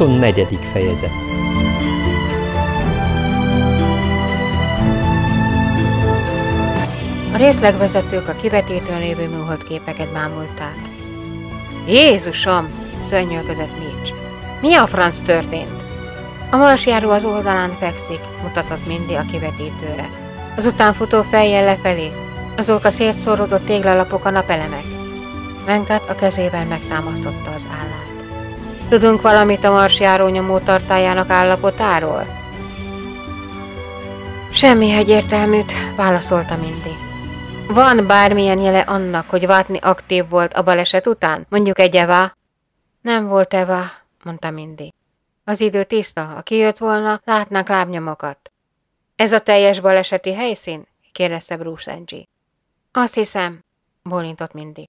24. fejezet A részlegvezetők a kivetítőn lévő műholdképeket bámulták. Jézusom! szörnyölködött Mitch. Mi a franc történt? A marsjáró az oldalán fekszik, mutatott Mindy a kivetítőre. Azután futó fejjel lefelé, azok a szétszóródott téglalapok a napelemek. Venkat a kezével megtámasztotta az állát. Tudunk valamit a marsjáró nyomó tartájának állapotáról? Semmi egyértelműt, válaszolta Mindy. Van bármilyen jele annak, hogy Vátni aktív volt a baleset után? Mondjuk egy Eva? Nem volt Eva, mondta Mindy. Az idő tiszta, ha kijött volna, látnánk lábnyomokat. Ez a teljes baleseti helyszín? kérdezte Bruce Angie. Azt hiszem, bólintott Mindy.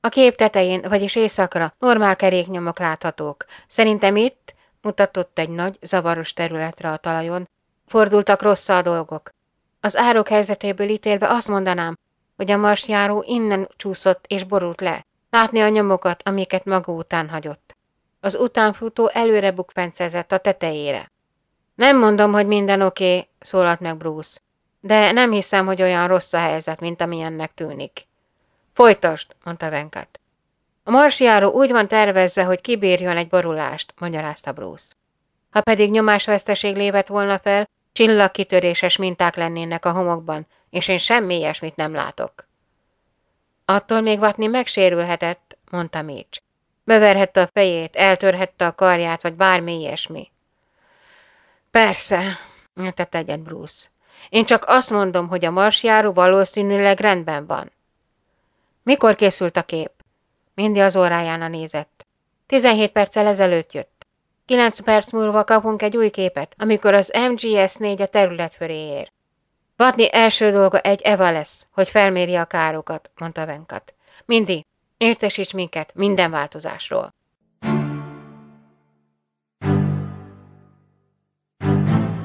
A kép tetején, vagyis éjszakra normál keréknyomok láthatók. Szerintem itt, mutatott egy nagy, zavaros területre a talajon, fordultak rossz a dolgok. Az árok helyzetéből ítélve azt mondanám, hogy a marsjáró innen csúszott és borult le. Látni a nyomokat, amiket maga után hagyott. Az utánfutó előre bukfencezett a tetejére. Nem mondom, hogy minden oké, okay, szólalt meg Bruce, de nem hiszem, hogy olyan rossz a helyzet, mint amilyennek tűnik. Folytasd, mondta Venkat. A marsjáró úgy van tervezve, hogy kibírjon egy borulást, magyarázta Bruce. Ha pedig nyomásveszteség lévet volna fel, csillagkitöréses minták lennének a homokban, és én semmi ilyesmit nem látok. Attól még Vatni megsérülhetett, mondta Mitch. Beverhette a fejét, eltörhette a karját, vagy bármi ilyesmi. Persze, tett egyet Bruce. Én csak azt mondom, hogy a marsjáró valószínűleg rendben van. Mikor készült a kép? Mindi az órájána nézett. 17 perccel ezelőtt jött. 9 perc múlva kapunk egy új képet, amikor az MGS-4 a terület fölé ér. Vatni első dolga egy Eva lesz, hogy felméri a károkat, mondta Venkat. Mindi, értesíts minket minden változásról.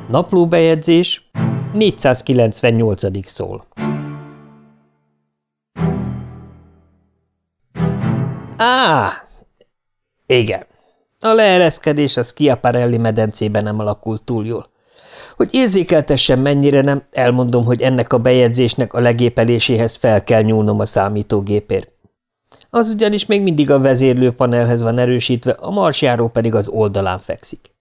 Naplóbejegyzés 498. szól. Á, igen. A leereszkedés a Schiaparelli medencében nem alakult túl jól. Hogy érzékeltessem mennyire nem, elmondom, hogy ennek a bejegyzésnek a legépeléséhez fel kell nyúlnom a számítógépért. Az ugyanis még mindig a vezérlőpanelhez van erősítve, a marsjáró pedig az oldalán fekszik.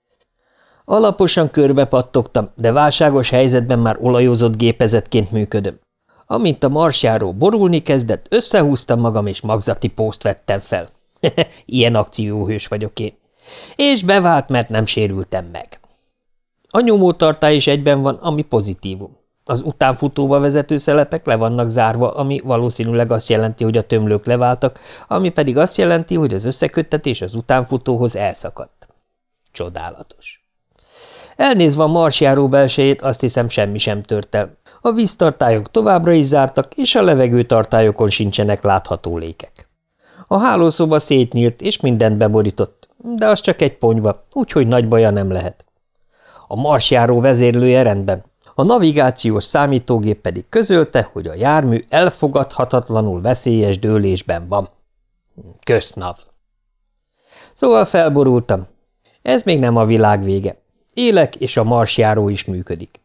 Alaposan körbe pattogtam, de válságos helyzetben már olajozott gépezetként működöm. Amint a marsjáró borulni kezdett, összehúztam magam, és magzati pószt vettem fel. Ilyen akcióhős vagyok én. És bevált, mert nem sérültem meg. A nyomótartály is egyben van, ami pozitívum. Az utánfutóba vezető szelepek le vannak zárva, ami valószínűleg azt jelenti, hogy a tömlők leváltak, ami pedig azt jelenti, hogy az összeköttetés az utánfutóhoz elszakadt. Csodálatos. Elnézve a marsjáró belsejét, azt hiszem semmi sem tört el. A víztartályok továbbra is zártak, és a levegőtartályokon sincsenek látható lékek. A hálószoba szétnyílt, és mindent beborított, de az csak egy ponyva, úgyhogy nagy baja nem lehet. A marsjáró vezérlője rendben, a navigációs számítógép pedig közölte, hogy a jármű elfogadhatatlanul veszélyes dőlésben van. Kösznav! Szóval felborultam. Ez még nem a világ vége. Élek, és a marsjáró is működik.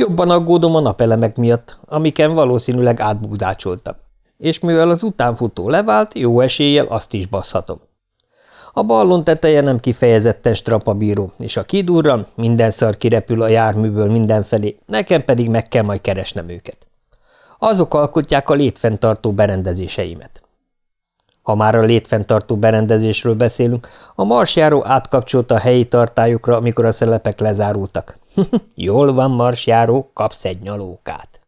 Jobban aggódom a napelemek miatt, amiken valószínűleg átbúdácsoltam. És mivel az utánfutó levált, jó eséllyel azt is baszhatom. A ballon teteje nem kifejezetten strapabíró, és a kidurran, minden szar kirepül a járműből mindenfelé, nekem pedig meg kell majd keresnem őket. Azok alkotják a létfenntartó berendezéseimet. Ha már a létfenntartó berendezésről beszélünk, a marsjáró átkapcsolta a helyi tartályokra, amikor a szelepek lezárultak. Jól van, marsjáró, kapsz egy nyalókát.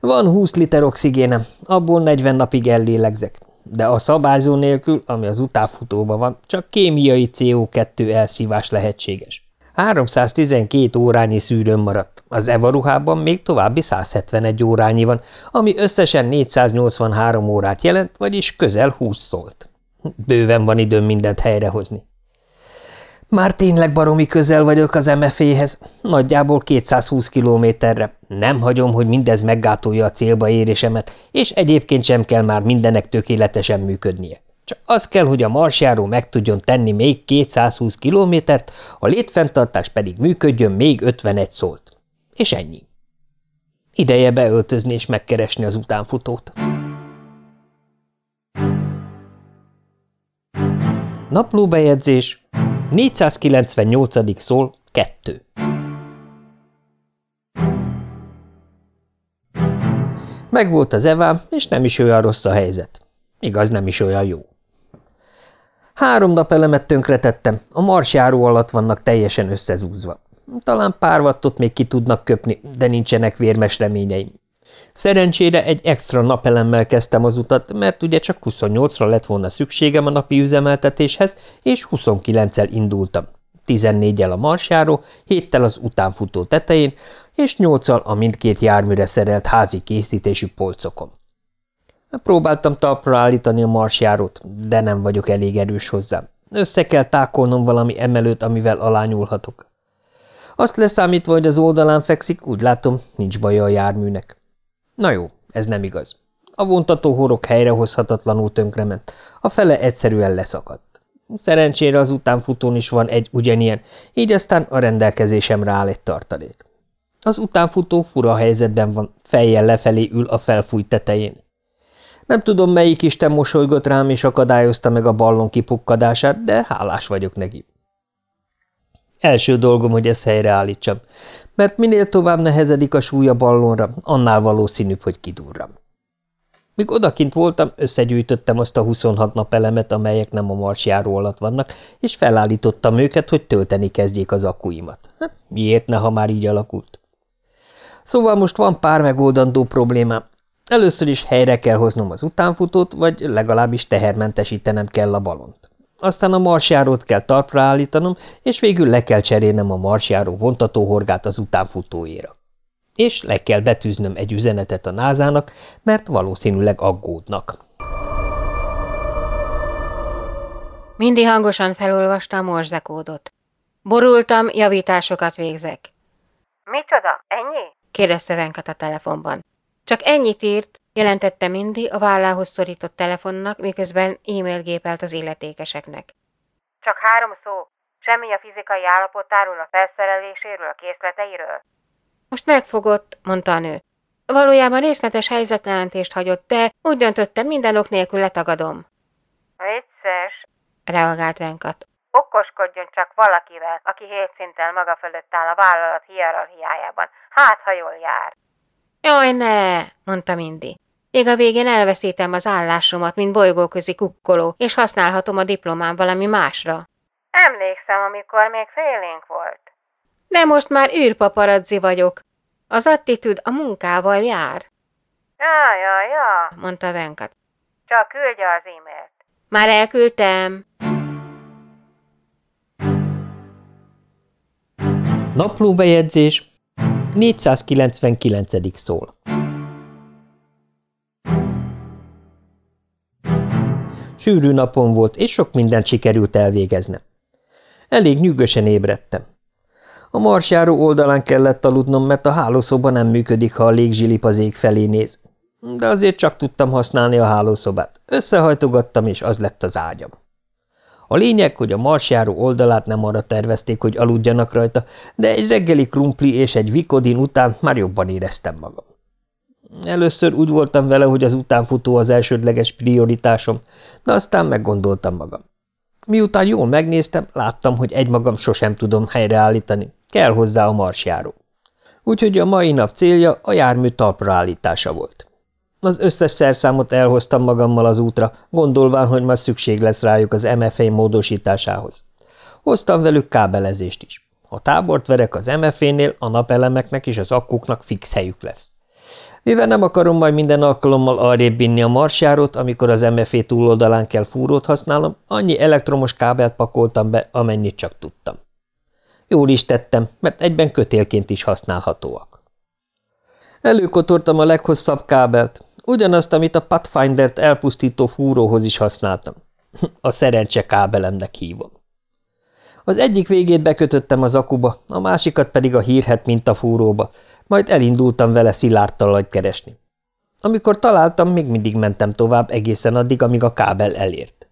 Van 20 liter oxigénem, abból 40 napig ellélegzek, de a szabályzó nélkül, ami az utánfutóban van, csak kémiai CO2 elszívás lehetséges. 312 órányi szűrőn maradt, az EVA ruhában még további 171 órányi van, ami összesen 483 órát jelent, vagyis közel 20 szólt. Bőven van időm mindent helyrehozni. Már tényleg baromi közel vagyok az MFA-hez, nagyjából 220 kilométerre. Nem hagyom, hogy mindez meggátolja a célba érésemet, és egyébként sem kell már mindenek tökéletesen működnie. Csak az kell, hogy a marsjáró meg tudjon tenni még 220 kilométert, a létfenntartás pedig működjön még 51 szólt. És ennyi. Ideje beöltözni és megkeresni az utánfutót. Naplóbejegyzés 498. szól 2 Megvolt az evám, és nem is olyan rossz a helyzet. Igaz, nem is olyan jó. Három nap elemet tönkretettem, a marsjáró alatt vannak teljesen összezúzva. Talán pár wattot még ki tudnak köpni, de nincsenek vérmes reményeim. Szerencsére egy extra napelemmel kezdtem az utat, mert ugye csak 28-ra lett volna szükségem a napi üzemeltetéshez, és 29-el indultam. 14-el a marsjáró, 7-tel az utánfutó tetején, és 8-al a mindkét járműre szerelt házi készítésű polcokon. Próbáltam talpra állítani a marsjárót, de nem vagyok elég erős hozzá. Össze kell tákolnom valami emelőt, amivel alányulhatok. Azt leszámítva, hogy az oldalán fekszik, úgy látom, nincs baja a járműnek. Na jó, ez nem igaz. A vontató horog helyrehozhatatlanul tönkrement, a fele egyszerűen leszakadt. Szerencsére az utánfutón is van egy ugyanilyen, így aztán a rendelkezésemre áll egy tartalék. Az utánfutó fura helyzetben van, fejjel lefelé ül a felfújt tetején. Nem tudom, melyik Isten mosolygott rám és akadályozta meg a ballon kipukkadását, de hálás vagyok neki. Első dolgom, hogy ezt helyreállítsam, mert minél tovább nehezedik a súly a ballonra, annál valószínűbb, hogy kidurram. Míg odakint voltam, összegyűjtöttem azt a 26 nap elemet, amelyek nem a marsjáró alatt vannak, és felállítottam őket, hogy tölteni kezdjék az akkuimat. Hát, miért ne, ha már így alakult? Szóval most van pár megoldandó problémám. Először is helyre kell hoznom az utánfutót, vagy legalábbis tehermentesítenem kell a balont. Aztán a marsjárót kell talpra állítanom, és végül le kell cserélnem a marsjáró vontatóhorgát az utánfutóéra. És le kell betűznöm egy üzenetet a názának, mert valószínűleg aggódnak. Mindig hangosan felolvasta a morzekódot. Borultam, javításokat végzek. Micsoda, ennyi? kérdezte Venkat a telefonban. Csak ennyit írt, jelentette Mindy a vállához szorított telefonnak, miközben e-mail gépelt az illetékeseknek. Csak három szó. Semmi a fizikai állapotáról, a felszereléséről, a készleteiről. Most megfogott, mondta a nő. Valójában részletes helyzetjelentést hagyott, de úgy döntöttem, minden ok nélkül letagadom. Vicces, reagált Venkat. Okoskodjon csak valakivel, aki hét szinten maga fölött áll a vállalat hierarchiájában. Hát, ha jól jár. Jaj, ne, mondta Mindy. Még a végén elveszítem az állásomat, mint bolygóközi kukkoló, és használhatom a diplomám valami másra. Emlékszem, amikor még félénk volt. De most már űrpaparazzi vagyok. Az attitűd a munkával jár. Ja, ja, ja, mondta Venkat. Csak küldje az e-mailt. Már elküldtem. Naplóbejegyzés 499. szól. Sűrű napon volt, és sok mindent sikerült elvégeznem. Elég nyűgösen ébredtem. A marsjáró oldalán kellett aludnom, mert a hálószoba nem működik, ha a légzsilip az ég felé néz. De azért csak tudtam használni a hálószobát. Összehajtogattam, és az lett az ágyam. A lényeg, hogy a marsjáró oldalát nem arra tervezték, hogy aludjanak rajta, de egy reggeli krumpli és egy vikodin után már jobban éreztem magam. Először úgy voltam vele, hogy az utánfutó az elsődleges prioritásom, de aztán meggondoltam magam. Miután jól megnéztem, láttam, hogy egymagam sosem tudom helyreállítani. Kell hozzá a marsjáró. Úgyhogy a mai nap célja a jármű talpra állítása volt. Az összes szerszámot elhoztam magammal az útra, gondolván, hogy majd szükség lesz rájuk az MFA módosításához. Hoztam velük kábelezést is. Ha tábort verek az MFA-nél, a napelemeknek és az akkuknak fix helyük lesz. Mivel nem akarom majd minden alkalommal arrébb vinni a marsjárót, amikor az MFA túloldalán kell fúrót használom, annyi elektromos kábelt pakoltam be, amennyit csak tudtam. Jól is tettem, mert egyben kötélként is használhatóak. Előkotortam a leghosszabb kábelt, ugyanazt, amit a Pathfinder-t elpusztító fúróhoz is használtam. A szerencse kábelemnek hívom. Az egyik végét bekötöttem az akuba, a másikat pedig a hírhet fúróba, majd elindultam vele szilárd talajt keresni. Amikor találtam, még mindig mentem tovább egészen addig, amíg a kábel elért.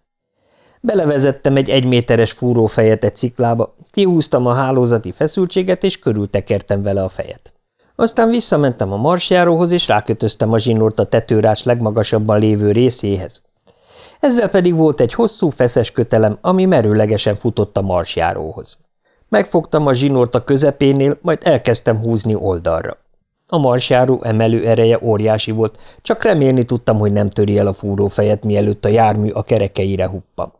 Belevezettem egy egyméteres fúrófejet egy sziklába, kihúztam a hálózati feszültséget, és körültekertem vele a fejet. Aztán visszamentem a marsjáróhoz, és rákötöztem a zsinort a tetőrás legmagasabban lévő részéhez. Ezzel pedig volt egy hosszú, feszes kötelem, ami merőlegesen futott a marsjáróhoz. Megfogtam a zsinort a közepénél, majd elkezdtem húzni oldalra. A marsjáró emelő ereje óriási volt, csak remélni tudtam, hogy nem töri el a fúrófejet, mielőtt a jármű a kerekeire huppam.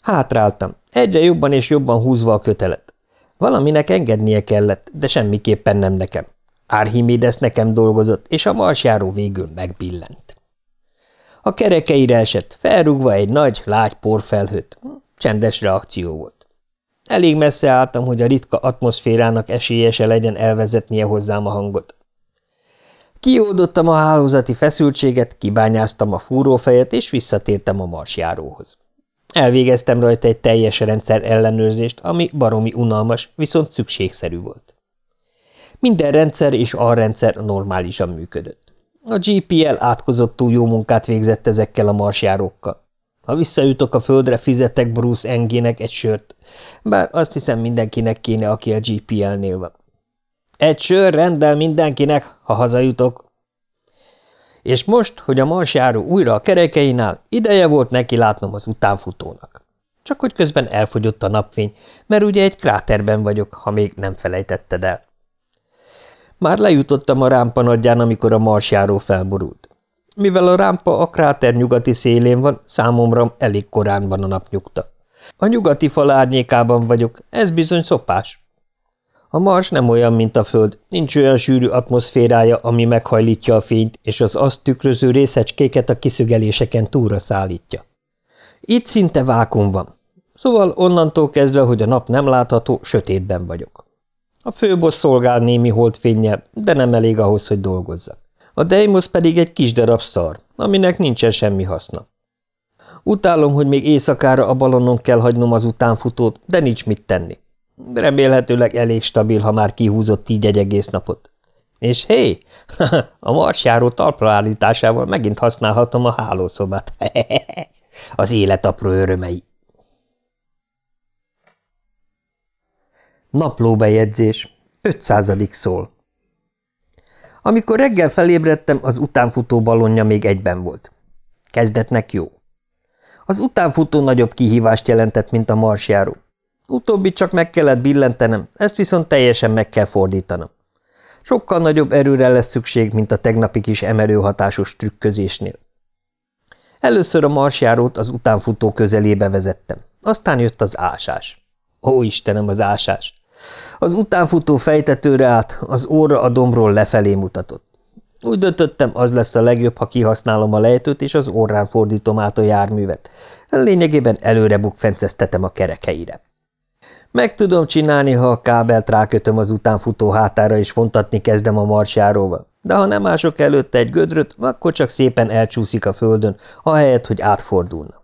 Hátráltam, egyre jobban és jobban húzva a kötelet. Valaminek engednie kellett, de semmiképpen nem nekem. Archimedes nekem dolgozott, és a marsjáró végül megbillent. A kerekeire esett, felrúgva egy nagy, lágy porfelhőt. Csendes reakció volt. Elég messze álltam, hogy a ritka atmoszférának esélyese legyen elvezetnie hozzám a hangot. Kiódottam a hálózati feszültséget, kibányáztam a fúrófejet, és visszatértem a marsjáróhoz. Elvégeztem rajta egy teljes rendszer ellenőrzést, ami baromi unalmas, viszont szükségszerű volt. Minden rendszer és rendszer normálisan működött. A GPL átkozottú jó munkát végzett ezekkel a marsjárókkal. Ha visszajutok a földre, fizetek Bruce Engének egy sört, bár azt hiszem mindenkinek kéne, aki a GPL-nél van. Egy sör rendel mindenkinek, ha hazajutok. És most, hogy a marsjáró újra a kerekein áll, ideje volt neki látnom az utánfutónak. Csak hogy közben elfogyott a napfény, mert ugye egy kráterben vagyok, ha még nem felejtetted el. Már lejutottam a rámpa nagyján, amikor a marsjáró felborult. Mivel a rámpa a kráter nyugati szélén van, számomra elég korán van a napnyugta. A nyugati fal árnyékában vagyok, ez bizony szopás. A Mars nem olyan, mint a Föld, nincs olyan sűrű atmoszférája, ami meghajlítja a fényt, és az azt tükröző részecskéket a kiszögeléseken túlra szállítja. Itt szinte vákum van, szóval onnantól kezdve, hogy a nap nem látható, sötétben vagyok. A főboss szolgál némi holdfénnyel, de nem elég ahhoz, hogy dolgozzak. A Deimos pedig egy kis darab szar, aminek nincsen semmi haszna. Utálom, hogy még éjszakára a balonon kell hagynom az utánfutót, de nincs mit tenni. Remélhetőleg elég stabil, ha már kihúzott így egy egész napot. És hé, a marsjáró talpra állításával megint használhatom a hálószobát. az élet apró örömei. Naplóbejegyzés. 500. szól. Amikor reggel felébredtem, az utánfutó balonja még egyben volt. Kezdetnek jó. Az utánfutó nagyobb kihívást jelentett, mint a marsjáró. Utóbbi csak meg kellett billentenem, ezt viszont teljesen meg kell fordítanom. Sokkal nagyobb erőre lesz szükség, mint a tegnapi kis emelőhatásos trükközésnél. Először a marsjárót az utánfutó közelébe vezettem, aztán jött az ásás. Ó, Istenem, az ásás! Az utánfutó fejtetőre át, az óra a dombról lefelé mutatott. Úgy döntöttem, az lesz a legjobb, ha kihasználom a lejtőt, és az órán fordítom át a járművet. Lényegében előre bukfenceztetem a kerekeire. Meg tudom csinálni, ha a kábelt rákötöm az utánfutó hátára, és fontatni kezdem a marsjáróval. De ha nem ások előtte egy gödröt, akkor csak szépen elcsúszik a földön, ahelyett, hogy átfordulna.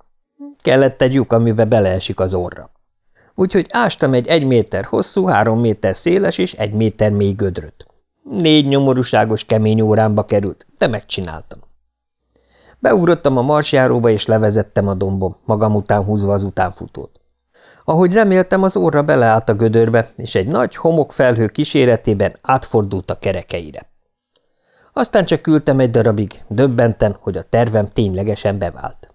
Kellett egy lyuk, amivel beleesik az orra úgyhogy ástam egy egy méter hosszú, három méter széles és egy méter mély gödröt. Négy nyomorúságos kemény órámba került, de megcsináltam. Beugrottam a marsjáróba, és levezettem a dombom, magam után húzva az utánfutót. Ahogy reméltem, az óra beleállt a gödörbe, és egy nagy homokfelhő kíséretében átfordult a kerekeire. Aztán csak ültem egy darabig, döbbenten, hogy a tervem ténylegesen bevált.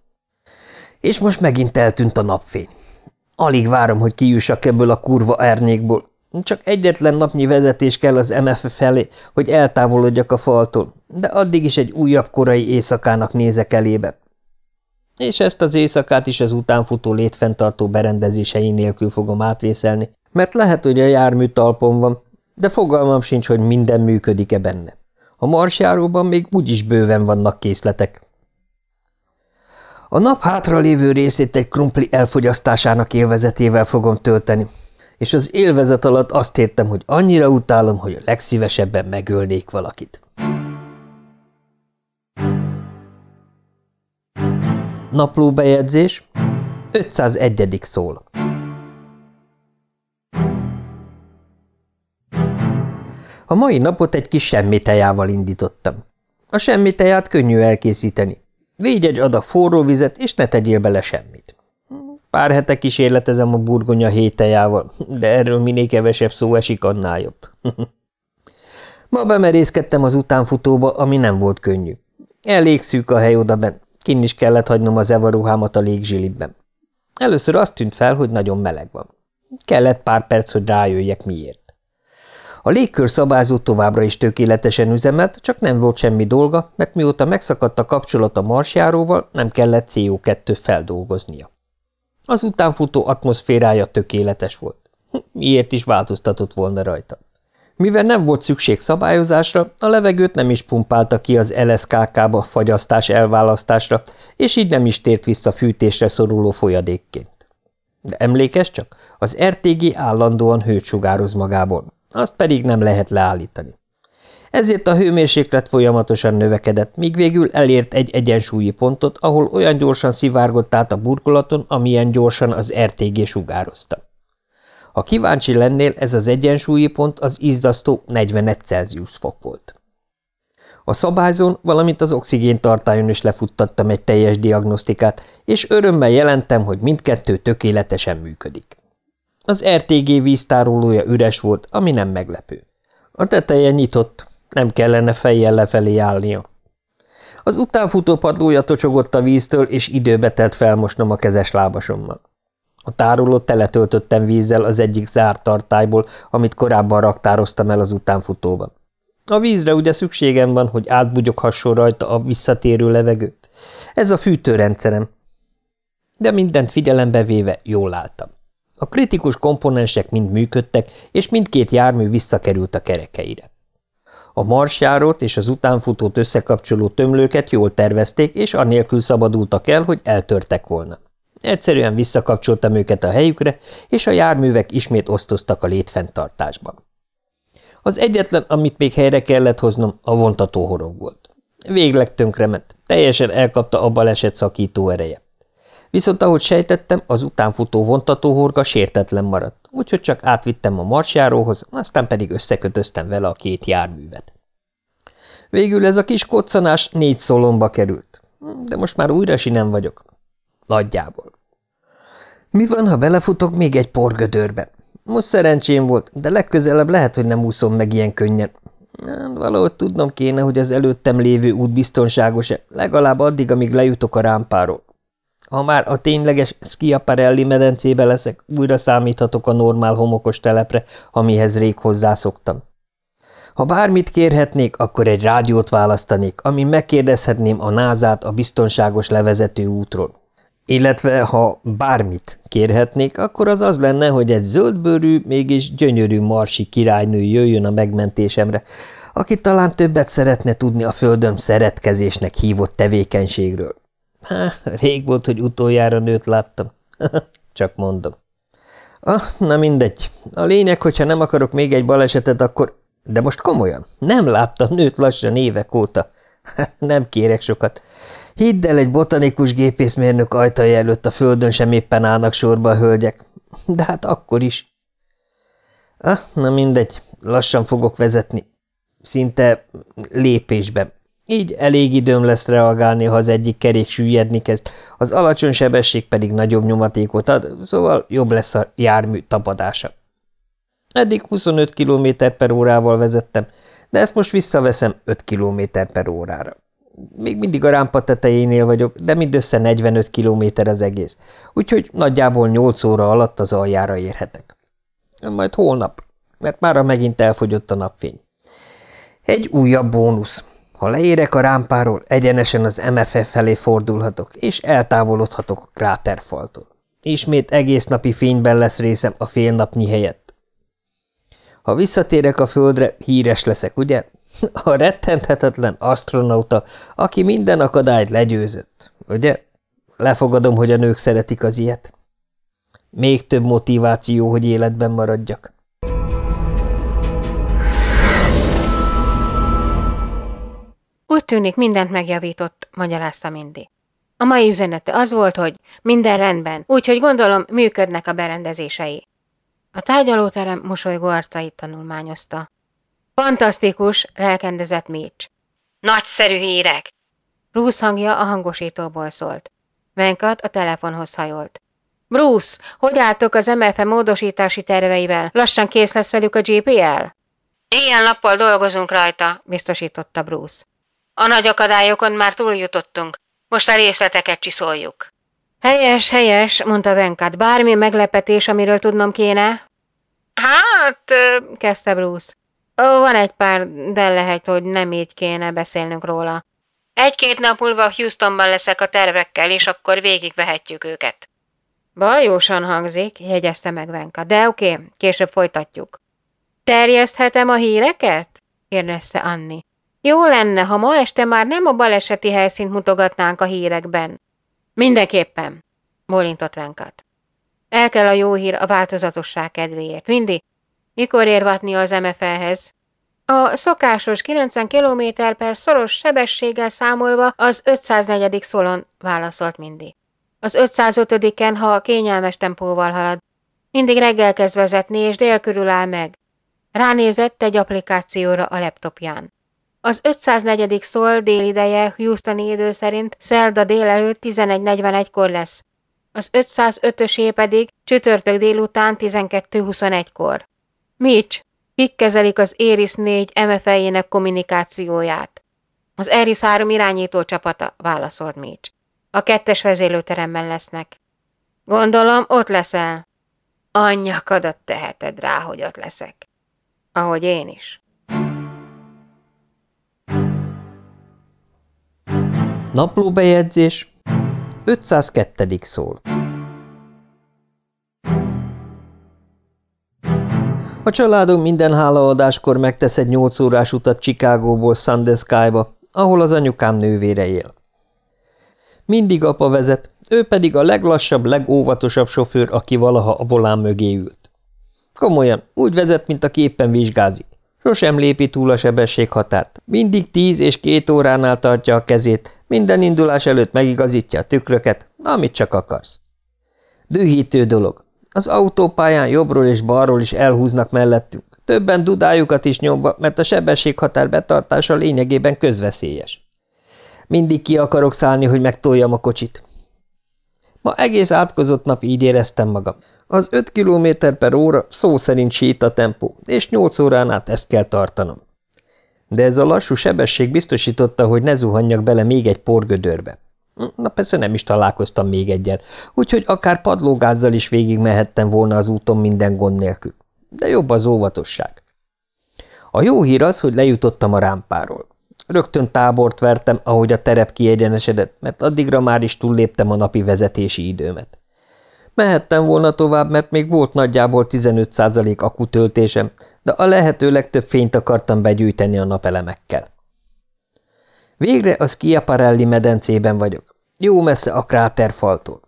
És most megint eltűnt a napfény. Alig várom, hogy kijussak ebből a kurva árnyékból. Csak egyetlen napnyi vezetés kell az MF felé, hogy eltávolodjak a faltól, de addig is egy újabb korai éjszakának nézek elébe. És ezt az éjszakát is az utánfutó létfenntartó berendezései nélkül fogom átvészelni, mert lehet, hogy a jármű talpon van, de fogalmam sincs, hogy minden működik-e benne. A marsjáróban még úgyis bőven vannak készletek. A nap hátra lévő részét egy krumpli elfogyasztásának élvezetével fogom tölteni, és az élvezet alatt azt értem, hogy annyira utálom, hogy a legszívesebben megölnék valakit. Naplóbejegyzés 501. szól A mai napot egy kis semmitejával indítottam. A semmiteját könnyű elkészíteni. Végy egy adag forró vizet, és ne tegyél bele semmit. Pár hete kísérletezem a burgonya hételjával, de erről minél kevesebb szó esik, annál jobb. Ma bemerészkedtem az utánfutóba, ami nem volt könnyű. Elég szűk a hely odaben, kin is kellett hagynom az evaruhámat a légzsilibben. Először azt tűnt fel, hogy nagyon meleg van. Kellett pár perc, hogy rájöjjek miért. A légkör szabályzó továbbra is tökéletesen üzemelt, csak nem volt semmi dolga, mert mióta megszakadt a kapcsolat a marsjáróval, nem kellett CO2 feldolgoznia. Az utánfutó atmoszférája tökéletes volt. Miért is változtatott volna rajta? Mivel nem volt szükség szabályozásra, a levegőt nem is pumpálta ki az LSKK-ba fagyasztás elválasztásra, és így nem is tért vissza fűtésre szoruló folyadékként. De emlékes csak, az RTG állandóan hőt sugároz magából, azt pedig nem lehet leállítani. Ezért a hőmérséklet folyamatosan növekedett, míg végül elért egy egyensúlyi pontot, ahol olyan gyorsan szivárgott át a burkolaton, amilyen gyorsan az RTG sugározta. Ha kíváncsi lennél, ez az egyensúlyi pont az izzasztó 41 Celsius fok volt. A szabályzón, valamint az oxigén tartályon is lefuttattam egy teljes diagnosztikát, és örömmel jelentem, hogy mindkettő tökéletesen működik. Az RTG víztárolója üres volt, ami nem meglepő. A teteje nyitott, nem kellene fejjel lefelé állnia. Az utánfutó padlója tocsogott a víztől, és időbe telt felmosnom a kezes lábasommal. A tárolót teletöltöttem vízzel az egyik zárt tartályból, amit korábban raktároztam el az utánfutóban. A vízre ugye szükségem van, hogy átbugyoghasson rajta a visszatérő levegőt. Ez a fűtőrendszerem. De mindent figyelembe véve jól álltam. A kritikus komponensek mind működtek, és mindkét jármű visszakerült a kerekeire. A marsjárót és az utánfutót összekapcsoló tömlőket jól tervezték, és annélkül szabadultak el, hogy eltörtek volna. Egyszerűen visszakapcsoltam őket a helyükre, és a járművek ismét osztoztak a létfenntartásban. Az egyetlen, amit még helyre kellett hoznom, a vontatóhorog volt. Végleg tönkrement, teljesen elkapta a baleset szakító ereje. Viszont ahogy sejtettem, az utánfutó vontatóhorga sértetlen maradt, úgyhogy csak átvittem a marsjáróhoz, aztán pedig összekötöztem vele a két járművet. Végül ez a kis koccanás négy szolomba került, de most már újra sinem vagyok. Nagyjából. Mi van, ha belefutok még egy porgödörbe? Most szerencsém volt, de legközelebb lehet, hogy nem úszom meg ilyen könnyen. Valahogy tudnom kéne, hogy az előttem lévő út biztonságos-e, legalább addig, amíg lejutok a rámpáról. Ha már a tényleges Schiaparelli medencébe leszek, újra számíthatok a normál homokos telepre, amihez rég hozzászoktam. Ha bármit kérhetnék, akkor egy rádiót választanék, amin megkérdezhetném a názát a biztonságos levezető útról. Illetve, ha bármit kérhetnék, akkor az az lenne, hogy egy zöldbőrű, mégis gyönyörű marsi királynő jöjjön a megmentésemre, aki talán többet szeretne tudni a földön szeretkezésnek hívott tevékenységről. Há, rég volt, hogy utoljára nőt láttam. Csak mondom. Ah, na mindegy. A lényeg, hogyha nem akarok még egy balesetet, akkor... De most komolyan, nem láttam nőt lassan évek óta. Nem kérek sokat. Hidd el, egy botanikus gépészmérnök ajtaja előtt a földön sem éppen állnak sorba a hölgyek. De hát akkor is. Ah, na mindegy, lassan fogok vezetni. Szinte lépésben. Így elég időm lesz reagálni, ha az egyik kerék süllyedni kezd, az alacsony sebesség pedig nagyobb nyomatékot ad, szóval jobb lesz a jármű tapadása. Eddig 25 km per órával vezettem, de ezt most visszaveszem 5 km per órára. Még mindig a rámpa tetejénél vagyok, de mindössze 45 km az egész, úgyhogy nagyjából 8 óra alatt az aljára érhetek. Majd holnap, mert mára megint elfogyott a napfény. Egy újabb bónusz. Ha leérek a rámpáról, egyenesen az MFF felé fordulhatok, és eltávolodhatok a kráterfaltól. Ismét egész napi fényben lesz részem a félnapnyi helyett. Ha visszatérek a földre, híres leszek, ugye? A rettenthetetlen astronauta, aki minden akadályt legyőzött, ugye? Lefogadom, hogy a nők szeretik az ilyet. Még több motiváció, hogy életben maradjak. Úgy tűnik, mindent megjavított, magyarázta Mindy. A mai üzenete az volt, hogy minden rendben, úgyhogy gondolom működnek a berendezései. A tárgyalóterem mosolygó arcait tanulmányozta. Fantasztikus, lelkendezett Mitch. Nagyszerű hírek! Bruce hangja a hangosítóból szólt. Venkat a telefonhoz hajolt. Bruce, hogy álltok az MFM módosítási terveivel? Lassan kész lesz velük a GPL? Ilyen nappal dolgozunk rajta, biztosította Bruce. A nagy akadályokon már túljutottunk, most a részleteket csiszoljuk. Helyes, helyes, mondta Venkat. Bármi meglepetés, amiről tudnom kéne? Hát, kezdte Bruce. Van egy pár, de lehet, hogy nem így kéne beszélnünk róla. Egy-két nap múlva Houstonban leszek a tervekkel, és akkor végigvehetjük őket. Bajósan hangzik, jegyezte meg Venka, de oké, később folytatjuk. Terjeszthetem a híreket? kérdezte Anni. Jó lenne, ha ma este már nem a baleseti helyszínt mutogatnánk a hírekben. Mindenképpen, bólintott Venkat. El kell a jó hír a változatosság kedvéért. Mindig. Mikor érvatni az MFL-hez? A szokásos 90 km per szoros sebességgel számolva az 504. szolon, válaszolt Mindig. Az 505-en, ha kényelmes tempóval halad. Mindig reggel kezd vezetni, és dél körül áll meg. Ránézett egy applikációra a laptopján. Az 504. szól délideje Houstoni idő szerint szerda délelőtt 11.41-kor lesz. Az 505-ösé pedig csütörtök délután 12.21-kor. Mitch, kik kezelik az Éris 4 MFE-jének kommunikációját? Az Eris 3 irányító csapata, válaszolt Mitch. A kettes vezélőteremben lesznek. Gondolom, ott leszel. Anyjakadat teheted rá, hogy ott leszek. Ahogy én is. Naplóbejegyzés 502. szól A családom minden hálaadáskor megtesz egy 8 órás utat Chicagóból Sandusky-ba, ahol az anyukám nővére él. Mindig apa vezet, ő pedig a leglassabb, legóvatosabb sofőr, aki valaha a volán mögé ült. Komolyan, úgy vezet, mint a képen vizsgázik. Sosem lépi túl a sebességhatárt, mindig tíz és két óránál tartja a kezét, minden indulás előtt megigazítja a tükröket, amit csak akarsz. Dühítő dolog. Az autópályán jobbról és balról is elhúznak mellettünk, többen dudájukat is nyomva, mert a sebességhatár betartása lényegében közveszélyes. Mindig ki akarok szállni, hogy megtoljam a kocsit. Ma egész átkozott nap így éreztem magam. Az 5 km per óra szó szerint sít a tempó, és 8 órán át ezt kell tartanom. De ez a lassú sebesség biztosította, hogy ne zuhanjak bele még egy porgödörbe. Na persze nem is találkoztam még egyen, úgyhogy akár padlógázzal is végig mehettem volna az úton minden gond nélkül. De jobb az óvatosság. A jó hír az, hogy lejutottam a rámpáról. Rögtön tábort vertem, ahogy a terep kiegyenesedett, mert addigra már is túlléptem a napi vezetési időmet. Mehettem volna tovább, mert még volt nagyjából 15% akutöltésem, de a lehető legtöbb fényt akartam begyűjteni a napelemekkel. Végre a Schiaparelli medencében vagyok, jó messze a kráterfaltól.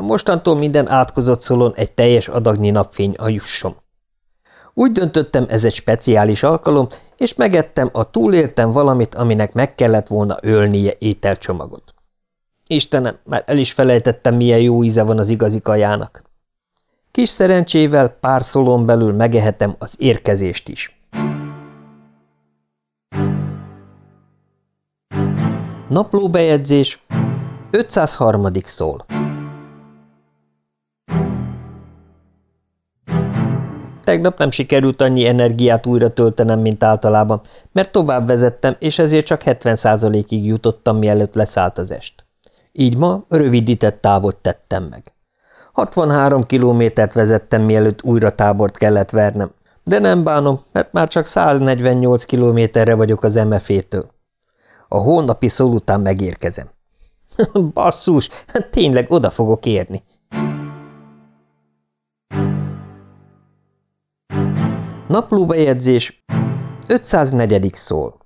Mostantól minden átkozott szolon egy teljes adagnyi napfény a jussom. Úgy döntöttem, ez egy speciális alkalom, és megettem, a túléltem valamit, aminek meg kellett volna ölnie ételcsomagot. Istenem, már el is felejtettem, milyen jó íze van az igazi kajának. Kis szerencsével pár szolon belül megehetem az érkezést is. Naplóbejegyzés 503. szól Tegnap nem sikerült annyi energiát újra töltenem, mint általában, mert tovább vezettem, és ezért csak 70%-ig jutottam, mielőtt leszállt az est. Így ma rövidített távot tettem meg. 63 kilométert vezettem, mielőtt újra tábort kellett vernem, de nem bánom, mert már csak 148 kilométerre vagyok az MF-től. A hónapi szól után megérkezem. Basszus, tényleg oda fogok érni. Naplóbejegyzés 504. szól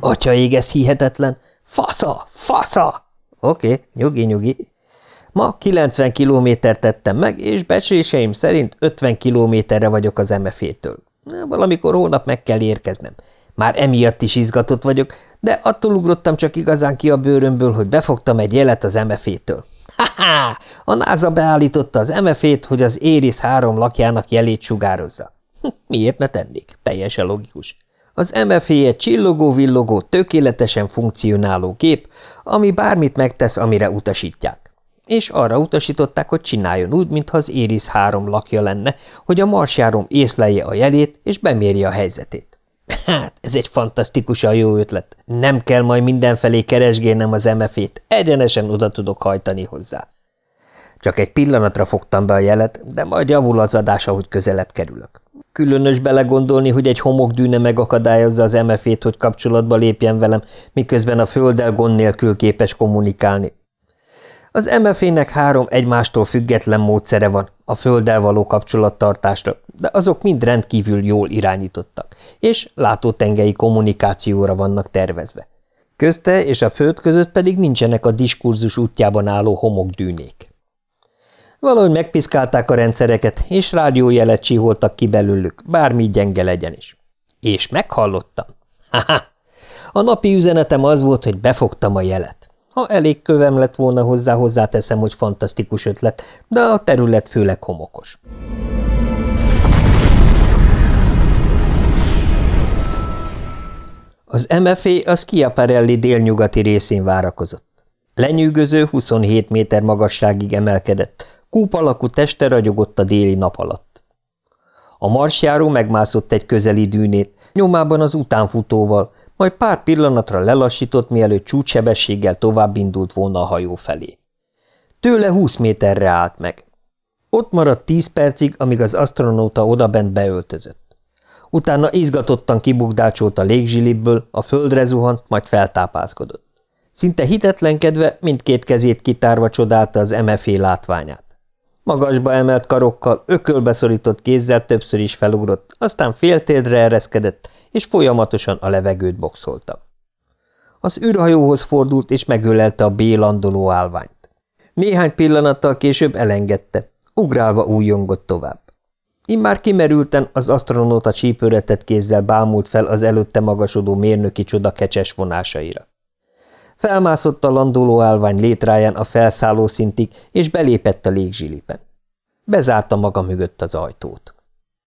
Atya ég, ez hihetetlen! Fasza! Fasza! Oké, nyugi, nyugi. Ma 90 kilométert tettem meg, és becsléseim szerint 50 kilométerre vagyok az MF-től. Valamikor hónap meg kell érkeznem. Már emiatt is izgatott vagyok, de attól ugrottam csak igazán ki a bőrömből, hogy befogtam egy jelet az MF-től. Ha-ha! A NASA beállította az MF-ét, hogy az Éris három lakjának jelét sugározza. Miért ne tennék? Teljesen logikus. Az MFA egy csillogó-villogó, tökéletesen funkcionáló gép, ami bármit megtesz, amire utasítják. És arra utasították, hogy csináljon úgy, mintha az Éris három lakja lenne, hogy a marsjárom észlelje a jelét, és bemérje a helyzetét. Hát, ez egy fantasztikusan jó ötlet. Nem kell majd mindenfelé keresgélnem az MF-ét, egyenesen oda tudok hajtani hozzá. Csak egy pillanatra fogtam be a jelet, de majd javul az adás, ahogy közelebb kerülök. Különös belegondolni, hogy egy homokdűne megakadályozza az MF-ét, hogy kapcsolatba lépjen velem, miközben a földdel gond nélkül képes kommunikálni. Az MF-ének három egymástól független módszere van a földdel való kapcsolattartásra, de azok mind rendkívül jól irányítottak, és látótengei kommunikációra vannak tervezve. Közte és a föld között pedig nincsenek a diskurzus útjában álló homokdűnék. Valahogy megpiszkálták a rendszereket, és rádiójelet csiholtak ki belőlük, bármi gyenge legyen is. És meghallottam. Ha-ha! A napi üzenetem az volt, hogy befogtam a jelet. Ha elég kövem lett volna hozzá, hozzáteszem, hogy fantasztikus ötlet, de a terület főleg homokos. Az MFA a Schiaparelli délnyugati részén várakozott. Lenyűgöző 27 méter magasságig emelkedett, Kúp alakú teste ragyogott a déli nap alatt. A marsjáró megmászott egy közeli dűnét, nyomában az utánfutóval, majd pár pillanatra lelassított, mielőtt csúcssebességgel tovább indult volna a hajó felé. Tőle húsz méterre állt meg. Ott maradt tíz percig, amíg az asztronóta odabent beöltözött. Utána izgatottan kibukdácsolt a légzsilibből, a földre zuhant, majd feltápászkodott. Szinte hitetlenkedve mindkét kezét kitárva csodálta az MFA látványát. Magasba emelt karokkal, ökölbeszorított kézzel többször is felugrott, aztán féltérdre ereszkedett, és folyamatosan a levegőt boxolta. Az űrhajóhoz fordult, és megölelte a bélandoló állványt. Néhány pillanattal később elengedte, ugrálva újjongott tovább. Immár kimerülten az asztronóta csípőretett kézzel bámult fel az előtte magasodó mérnöki csoda kecses vonásaira. Felmászott a landoló állvány létráján a felszálló szintig, és belépett a légzsilipen. Bezárta maga mögött az ajtót.